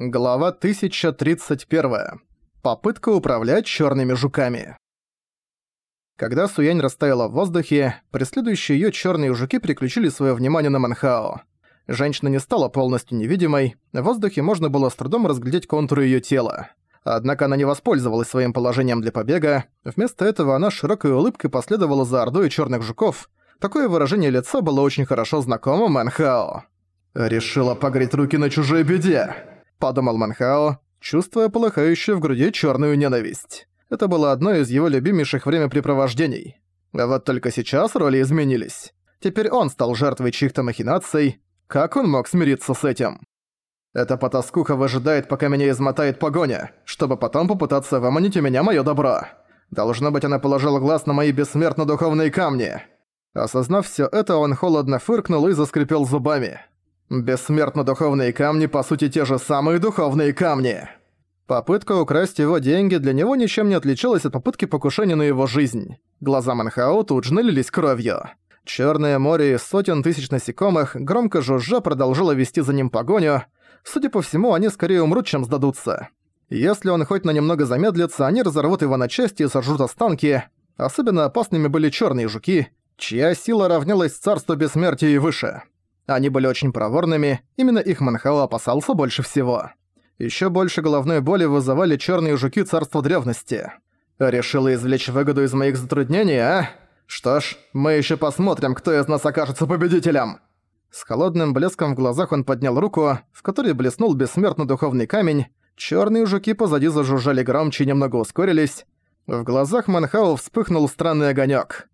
Глава 1031. Попытка управлять черными жуками. Когда Суянь растаяла в воздухе, преследующие её черные жуки переключили своё внимание на Манхао. Женщина не стала полностью невидимой, в воздухе можно было с трудом разглядеть контуры её тела. Однако она не воспользовалась своим положением для побега, вместо этого она широкой улыбкой последовала за ордой черных жуков. Такое выражение лица было очень хорошо знакомо Манхао. «Решила погреть руки на чужой беде!» Подумал Манхао, чувствуя полыхающую в груди черную ненависть. Это было одно из его любимейших времяпрепровождений. А вот только сейчас роли изменились. Теперь он стал жертвой чьих-то махинаций. Как он мог смириться с этим? Эта потаскуха выжидает, пока меня измотает погоня, чтобы потом попытаться выманить у меня моё добро. Должно быть, она положила глаз на мои бессмертно-духовные камни. Осознав всё это, он холодно фыркнул и заскрипел зубами. Бессмертно-духовные камни, по сути, те же самые духовные камни. Попытка украсть его деньги для него ничем не отличалась от попытки покушения на его жизнь. Глаза Манхао тут же налились кровью. Чёрное море из сотен тысяч насекомых, громко жужжа, продолжило вести за ним погоню. Судя по всему, они скорее умрут, чем сдадутся. Если он хоть на немного замедлится, они разорвут его на части и сожрут останки. Особенно опасными были чёрные жуки, чья сила равнялась царству бессмертия и выше. Они были очень проворными, именно их Манхао опасался больше всего. Ещё больше головной боли вызывали чёрные жуки царства древности. Решила извлечь выгоду из моих затруднений, а? Что ж, мы ещё посмотрим, кто из нас окажется победителем. С холодным блеском в глазах он поднял руку, в которой блеснул бессмертно духовный камень. Чёрные жуки позади зажужжали громче и немного ускорились. В глазах Манхао вспыхнул странный огонёк.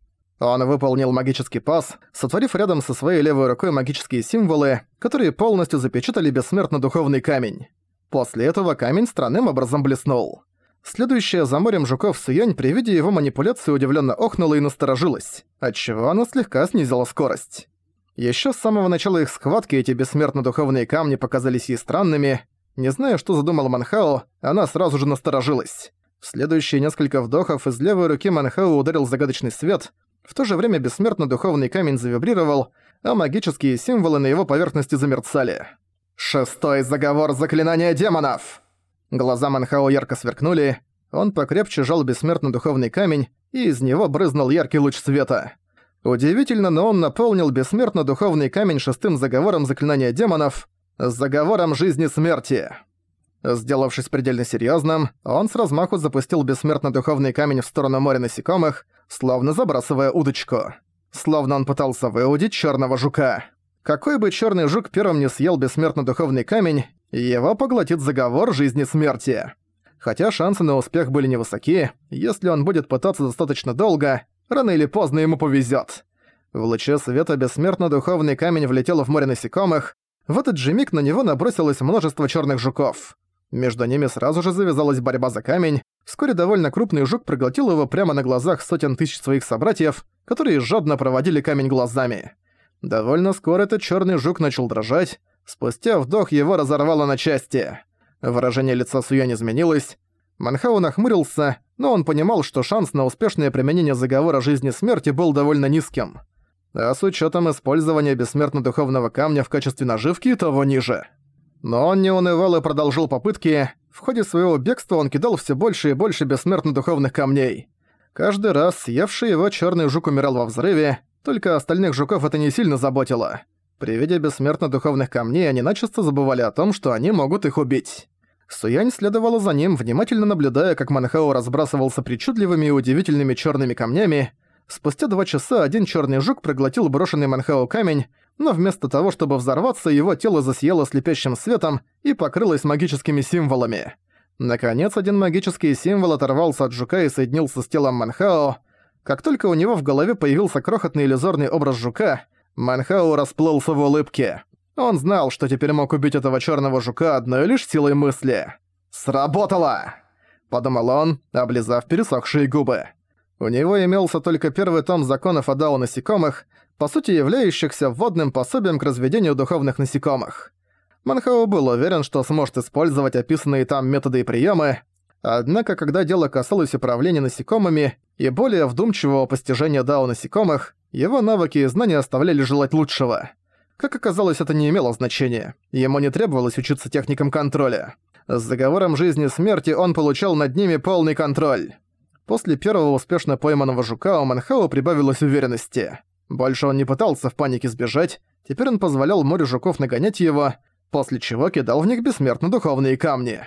Он выполнил магический пас, сотворив рядом со своей левой рукой магические символы, которые полностью запечатали бессмертно-духовный камень. После этого камень странным образом блеснул. Следующая за морем жуков Суянь при виде его манипуляции удивленно охнула и насторожилась, отчего она слегка снизила скорость. Еще с самого начала их схватки эти бессмертно-духовные камни показались ей странными. Не зная, что задумал Манхао, она сразу же насторожилась. В следующие несколько вдохов из левой руки Манхао ударил загадочный свет, в то же время бессмертно-духовный камень завибрировал, а магические символы на его поверхности замерцали. «Шестой заговор заклинания демонов!» Глаза Манхао ярко сверкнули, он покрепче жал бессмертно-духовный камень, и из него брызнул яркий луч света. Удивительно, но он наполнил бессмертно-духовный камень шестым заговором заклинания демонов, заговором жизни-смерти. Сделавшись предельно серьёзным, он с размаху запустил бессмертно-духовный камень в сторону моря насекомых, словно забрасывая удочку. Словно он пытался выудить чёрного жука. Какой бы чёрный жук первым не съел бессмертно-духовный камень, его поглотит заговор жизни-смерти. Хотя шансы на успех были невысоки, если он будет пытаться достаточно долго, рано или поздно ему повезёт. В луче света бессмертно-духовный камень влетел в море насекомых, в этот же миг на него набросилось множество чёрных жуков. Между ними сразу же завязалась борьба за камень. Вскоре довольно крупный жук проглотил его прямо на глазах сотен тысяч своих собратьев, которые жадно проводили камень глазами. Довольно скоро этот черный жук начал дрожать. Спустя вдох его разорвало на части. Выражение лица Суя не изменилось. Манхау нахмурился, но он понимал, что шанс на успешное применение заговора жизни-смерти был довольно низким. А с учетом использования бессмертно-духовного камня в качестве наживки, того ниже. Но он не унывал и продолжил попытки. В ходе своего бегства он кидал все больше и больше бессмертно-духовных камней. Каждый раз съевший его черный жук умирал во взрыве, только остальных жуков это не сильно заботило. При виде бессмертно-духовных камней они начисто забывали о том, что они могут их убить. Суянь следовала за ним, внимательно наблюдая, как Манхао разбрасывался причудливыми и удивительными черными камнями. Спустя два часа один черный жук проглотил брошенный Манхао камень, но вместо того, чтобы взорваться, его тело засияло слепящим светом и покрылось магическими символами. Наконец, один магический символ оторвался от жука и соединился с телом Манхао. Как только у него в голове появился крохотный иллюзорный образ жука, Манхао расплылся в улыбке. Он знал, что теперь мог убить этого черного жука одной лишь силой мысли. «Сработало!» – подумал он, облизав пересохшие губы. У него имелся только первый том законов о Дао насекомых, по сути являющихся вводным пособием к разведению духовных насекомых. Манхао был уверен, что сможет использовать описанные там методы и приемы, однако когда дело касалось управления насекомыми и более вдумчивого постижения дао насекомых, его навыки и знания оставляли желать лучшего. Как оказалось, это не имело значения. Ему не требовалось учиться техникам контроля. С заговором жизни-смерти он получал над ними полный контроль. После первого успешно пойманного жука у Манхао прибавилось уверенности. Больше он не пытался в панике сбежать, теперь он позволял морю жуков нагонять его, после чего кидал в них бессмертно духовные камни.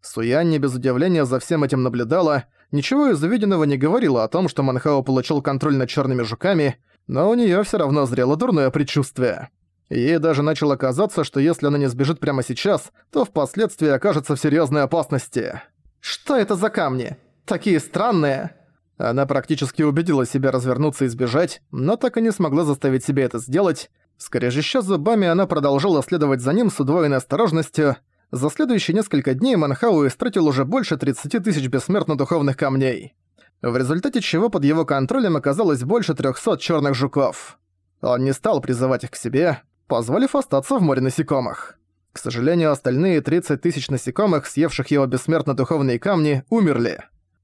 Суянь не без удивления за всем этим наблюдала, ничего из увиденного не говорила о том, что Манхао получил контроль над черными жуками, но у нее все равно зрело дурное предчувствие. Ей даже начало казаться, что если она не сбежит прямо сейчас, то впоследствии окажется в серьезной опасности. «Что это за камни? Такие странные!» Она практически убедила себя развернуться и сбежать, но так и не смогла заставить себя это сделать. Скрежеща зубами, она продолжала следовать за ним с удвоенной осторожностью. За следующие несколько дней Манхау истратил уже больше 30 тысяч бессмертно-духовных камней. В результате чего под его контролем оказалось больше 300 черных жуков. Он не стал призывать их к себе, позволив остаться в море насекомых. К сожалению, остальные 30 тысяч насекомых, съевших его бессмертно-духовные камни, умерли.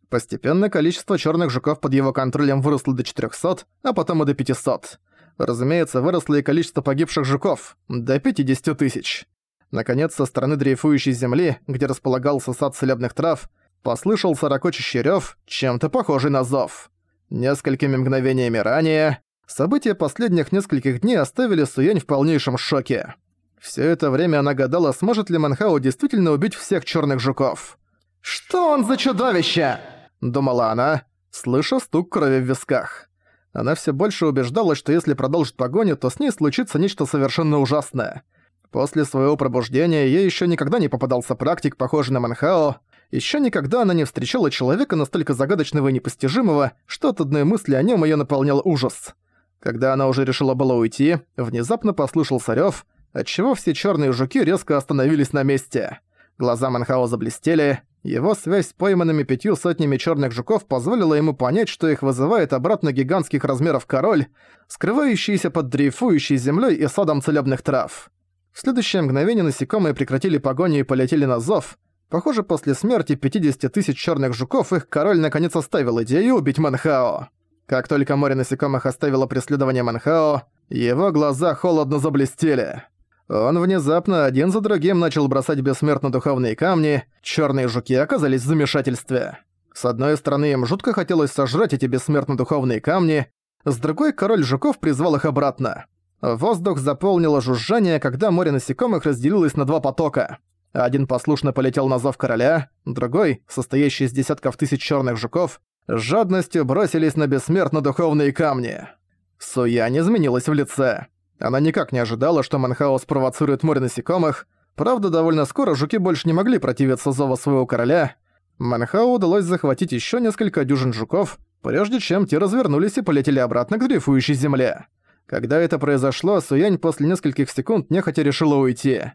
Постепенно количество черных жуков под его контролем выросло до 400, а потом и до 500. Разумеется, выросло и количество погибших жуков – до 50 тысяч. Наконец, со стороны дрейфующей земли, где располагался сад целебных трав, послышался ракочущий рёв, чем-то похожий на зов. Несколькими мгновениями ранее события последних нескольких дней оставили Суянь в полнейшем шоке. Всё это время она гадала, сможет ли Манхао действительно убить всех чёрных жуков. «Что он за чудовище?» думала она, слыша стук крови в висках. Она все больше убеждалась, что если продолжит погоню, то с ней случится нечто совершенно ужасное. После своего пробуждения ей еще никогда не попадался практик, похожий на Манхао. Еще никогда она не встречала человека настолько загадочного и непостижимого, что от одной мысли о нем ее наполнял ужас. Когда она уже решила было уйти, внезапно послышался рёв, отчего все черные жуки резко остановились на месте. Глаза Манхао заблестели, его связь с пойманными пятью сотнями черных жуков позволила ему понять, что их вызывает обратно гигантских размеров король, скрывающийся под дрейфующей землей и садом целебных трав. В следующее мгновение насекомые прекратили погоню и полетели на зов. Похоже, после смерти 50 тысяч черных жуков их король наконец оставил идею убить Манхао. Как только море насекомых оставило преследование Манхао, его глаза холодно заблестели. Он внезапно один за другим начал бросать бессмертно-духовные камни, черные жуки оказались в замешательстве. С одной стороны, им жутко хотелось сожрать эти бессмертно-духовные камни, с другой король жуков призвал их обратно. Воздух заполнило жужжание, когда море насекомых разделилось на два потока. Один послушно полетел на зов короля, другой, состоящий из десятков тысяч черных жуков, с жадностью бросились на бессмертно-духовные камни. Суянь изменилась в лице. Она никак не ожидала, что Манхао спровоцирует море насекомых. Правда, довольно скоро жуки больше не могли противиться зову своего короля. Манхао удалось захватить еще несколько дюжин жуков, прежде чем те развернулись и полетели обратно к дрейфующей земле. Когда это произошло, Суянь после нескольких секунд нехотя решила уйти.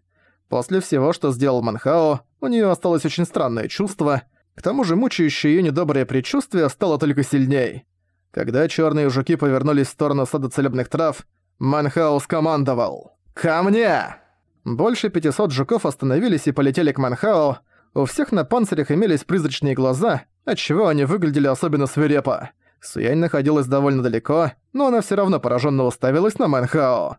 После всего, что сделал Манхао, у нее осталось очень странное чувство, к тому же мучающее ее недоброе предчувствие стало только сильней. Когда черные жуки повернулись в сторону сада целебных трав, Манхаус командовал. «Ко мне!» Больше 500 жуков остановились и полетели к Манхао. У всех на панцирях имелись призрачные глаза, отчего они выглядели особенно свирепо. Суянь находилась довольно далеко, но она все равно пораженно уставилась на Манхао.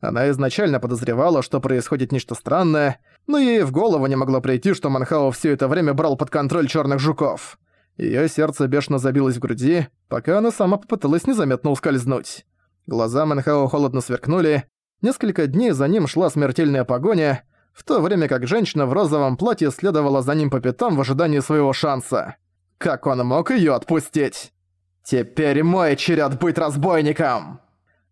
Она изначально подозревала, что происходит нечто странное, но ей в голову не могло прийти, что Манхао все это время брал под контроль черных жуков. Ее сердце бешено забилось в груди, пока она сама попыталась незаметно ускользнуть. Глаза Манхао холодно сверкнули. Несколько дней за ним шла смертельная погоня, в то время как женщина в розовом платье следовала за ним по пятам в ожидании своего шанса. Как он мог её отпустить? «Теперь мой черед быть разбойником!»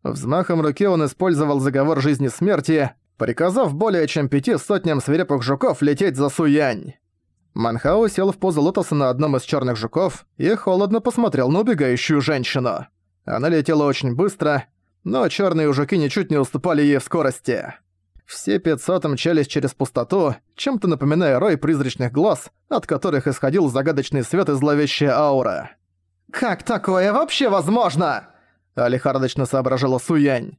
Взмахом руки он использовал заговор жизни-смерти, приказав более чем пяти сотням свирепых жуков лететь за Суянь. Манхао сел в позу лотоса на одном из черных жуков и холодно посмотрел на убегающую женщину. Она летела очень быстро, но черные жуки ничуть не уступали ей в скорости. Все 500 мчались через пустоту, чем-то напоминая рой призрачных глаз, от которых исходил загадочный свет и зловещая аура. «Как такое вообще возможно?» – лихорадочно соображала Суянь.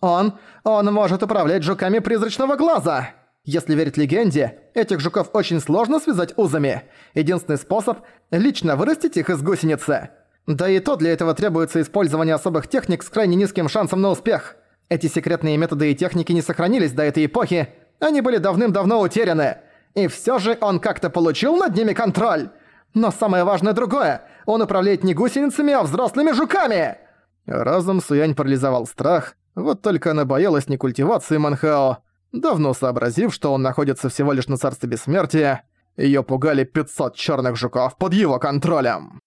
«Он... он может управлять жуками призрачного глаза!» Если верить легенде, этих жуков очень сложно связать узами. Единственный способ – лично вырастить их из гусеницы. Да и то для этого требуется использование особых техник с крайне низким шансом на успех. Эти секретные методы и техники не сохранились до этой эпохи, они были давным-давно утеряны. И всё же он как-то получил над ними контроль. Но самое важное другое. Он управляет не гусеницами, а взрослыми жуками!» Разум Суянь парализовал страх, вот только она боялась не культивации Манхао. Давно сообразив, что он находится всего лишь на царстве бессмертия, её пугали 500 чёрных жуков под его контролем.